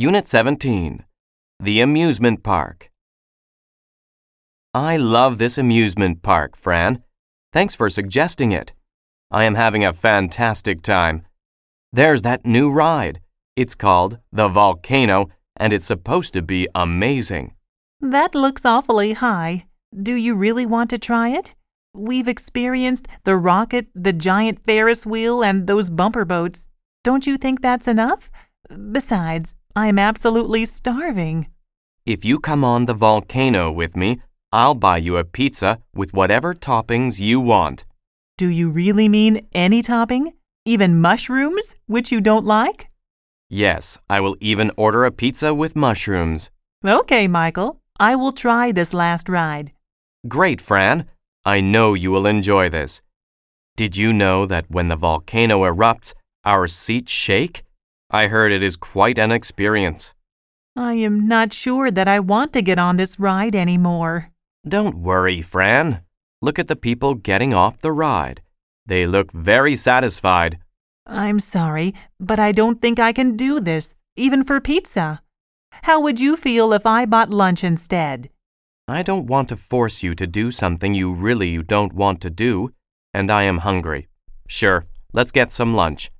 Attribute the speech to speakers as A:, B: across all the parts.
A: Unit 17 The Amusement Park. I love this amusement park, Fran. Thanks for suggesting it. I am having a fantastic time. There's that new ride. It's called The Volcano, and it's supposed to be amazing.
B: That looks awfully high. Do you really want to try it? We've experienced the rocket, the giant Ferris wheel, and those bumper boats. Don't you think that's enough? Besides, I'm absolutely starving.
A: If you come on the volcano with me, I'll buy you a pizza with whatever toppings you want.
B: Do you really mean any topping? Even mushrooms, which you don't like?
A: Yes, I will even order a pizza with mushrooms.
B: Okay, Michael. I will try this last ride.
A: Great, Fran. I know you will enjoy this. Did you know that when the volcano erupts, our seats shake? I heard it is quite an experience.
B: I am not sure that I want to get on this ride anymore.
A: Don't worry, Fran. Look at the people getting off the ride. They look very satisfied.
B: I'm sorry, but I don't think I can do this, even for pizza. How would you feel if I bought lunch instead?
A: I don't want to force you to do something you really don't want to do, and I am hungry. Sure, let's get some lunch.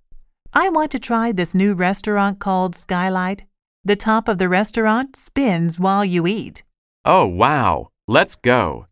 B: I want to try this new restaurant called Skylight. The top of the restaurant spins while you eat.
A: Oh, wow. Let's go.